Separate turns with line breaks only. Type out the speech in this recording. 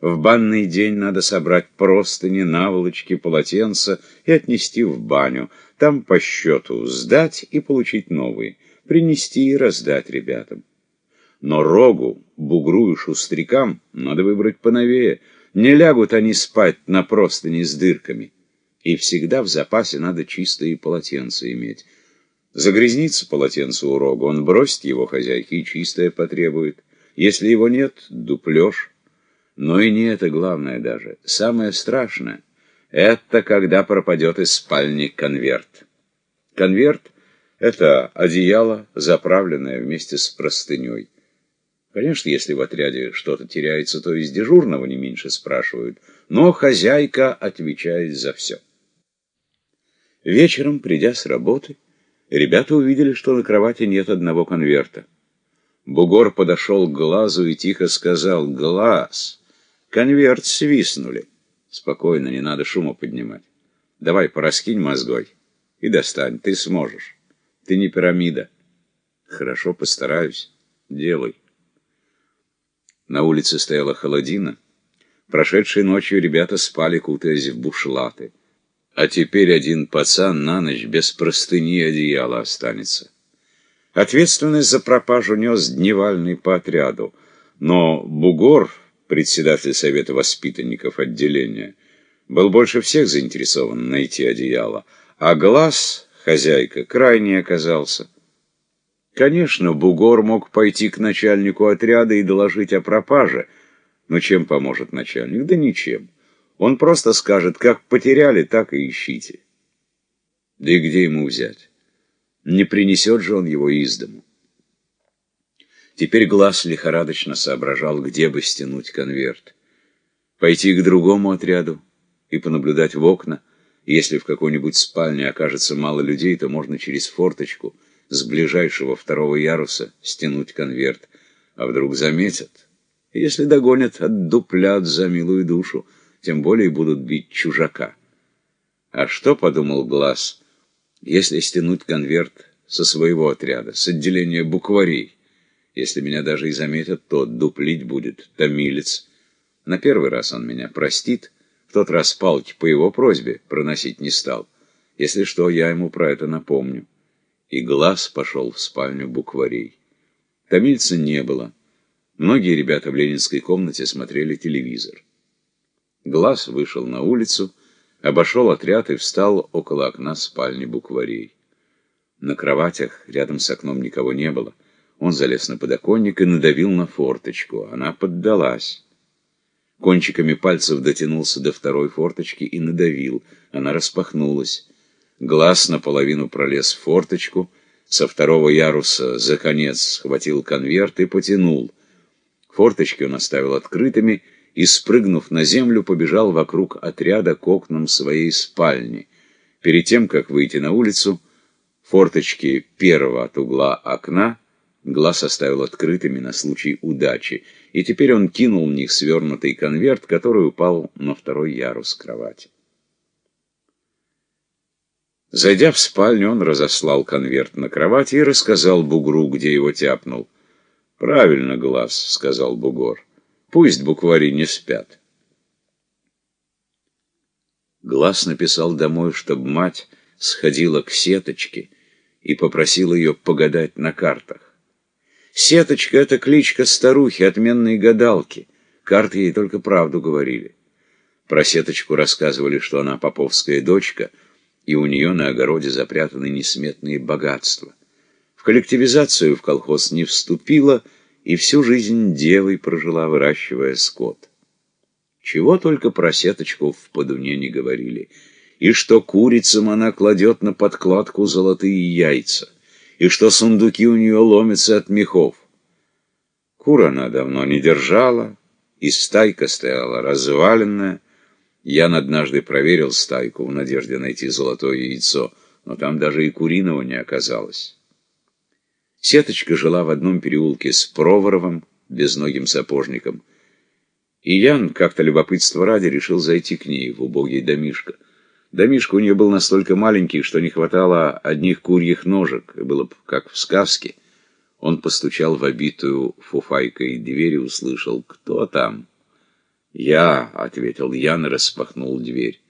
В банный день надо собрать простыни, наволочки, полотенца и отнести в баню. Там по счету сдать и получить новые. Принести и раздать ребятам. Но рогу, бугру и шустрякам надо выбрать поновее. Не лягут они спать на простыни с дырками. И всегда в запасе надо чистые полотенца иметь. Загрязнится полотенце у рога, он бросит его хозяйке и чистое потребует. Если его нет, дуплешь. Но и не это главное даже. Самое страшное — это когда пропадет из спальни конверт. Конверт — это одеяло, заправленное вместе с простыней. Конечно, если в отряде что-то теряется, то из дежурного не меньше спрашивают, но хозяйка отвечает за все. Вечером, придя с работы, ребята увидели, что на кровати нет одного конверта. Бугор подошел к глазу и тихо сказал «Глаз!» Конверт свистнули. Спокойно, не надо шума поднимать. Давай, пораскинь мозгой и достань, ты сможешь. Ты не пирамида. Хорошо, постараюсь. Делай. На улице стояла холодина. Прошедшей ночью ребята спали, кутаясь в бушлаты. А теперь один пацан на ночь без простыни и одеяла останется. Ответственность за пропажу нес дневальный по отряду, но Бугор председатель совета воспитанников отделения, был больше всех заинтересован найти одеяло, а глаз, хозяйка, крайне оказался. Конечно, Бугор мог пойти к начальнику отряда и доложить о пропаже, но чем поможет начальник? Да ничем. Он просто скажет, как потеряли, так и ищите. Да и где ему взять? Не принесет же он его из дому. Теперь глаз лихорадочно соображал, где бы стянуть конверт. Пойти к другому отряду и понаблюдать в окна. Если в какой-нибудь спальне окажется мало людей, то можно через форточку с ближайшего второго яруса стянуть конверт. А вдруг заметят? Если догонят, отдуплят за милую душу, тем более будут бить чужака. А что, подумал Глаз, если стянуть конверт со своего отряда, с отделения букварей? Если меня даже и заметят, то дуплить будет томилец. На первый раз он меня простит, в тот раз палки по его просьбе проносить не стал. Если что, я ему про это напомню. И глаз пошел в спальню букварей. Томильца не было. Многие ребята в ленинской комнате смотрели телевизор. Глаз вышел на улицу, обошел отряд и встал около окна спальни букварей. На кроватях рядом с окном никого не было. Он залез на подоконник и надавил на форточку. Она поддалась. Кончиками пальцев дотянулся до второй форточки и надавил. Она распахнулась. Глаз наполовину пролез в форточку. Со второго яруса за конец схватил конверт и потянул. Форточки он оставил открытыми и, спрыгнув на землю, побежал вокруг отряда к окнам своей спальни. Перед тем, как выйти на улицу, форточки первого от угла окна Глаз оставил открытыми на случай удачи, и теперь он кинул в них свернутый конверт, который упал на второй ярус кровати. Зайдя в спальню, он разослал конверт на кровати и рассказал Бугру, где его тяпнул. «Правильно, Глаз», — сказал Бугор. «Пусть буквари не спят». Глаз написал домой, чтобы мать сходила к сеточке и попросил ее погадать на картах. Сеточка — это кличка старухи, отменной гадалки. Карты ей только правду говорили. Про Сеточку рассказывали, что она поповская дочка, и у нее на огороде запрятаны несметные богатства. В коллективизацию в колхоз не вступила и всю жизнь девой прожила, выращивая скот. Чего только про Сеточку в подуне не говорили. И что курицам она кладет на подкладку золотые яйца и что сундуки у нее ломятся от мехов. Кур она давно не держала, и стайка стояла разваленная. Я однажды проверил стайку в надежде найти золотое яйцо, но там даже и куриного не оказалось. Сеточка жила в одном переулке с Проворовым, безногим сапожником, и Ян, как-то любопытство ради, решил зайти к ней в убогий домишко — Домишко у нее был настолько маленький, что не хватало одних курьих ножек, и было как в сказке. Он постучал в обитую фуфайкой дверь и услышал «Кто там?». «Я», — ответил Ян и распахнул дверь.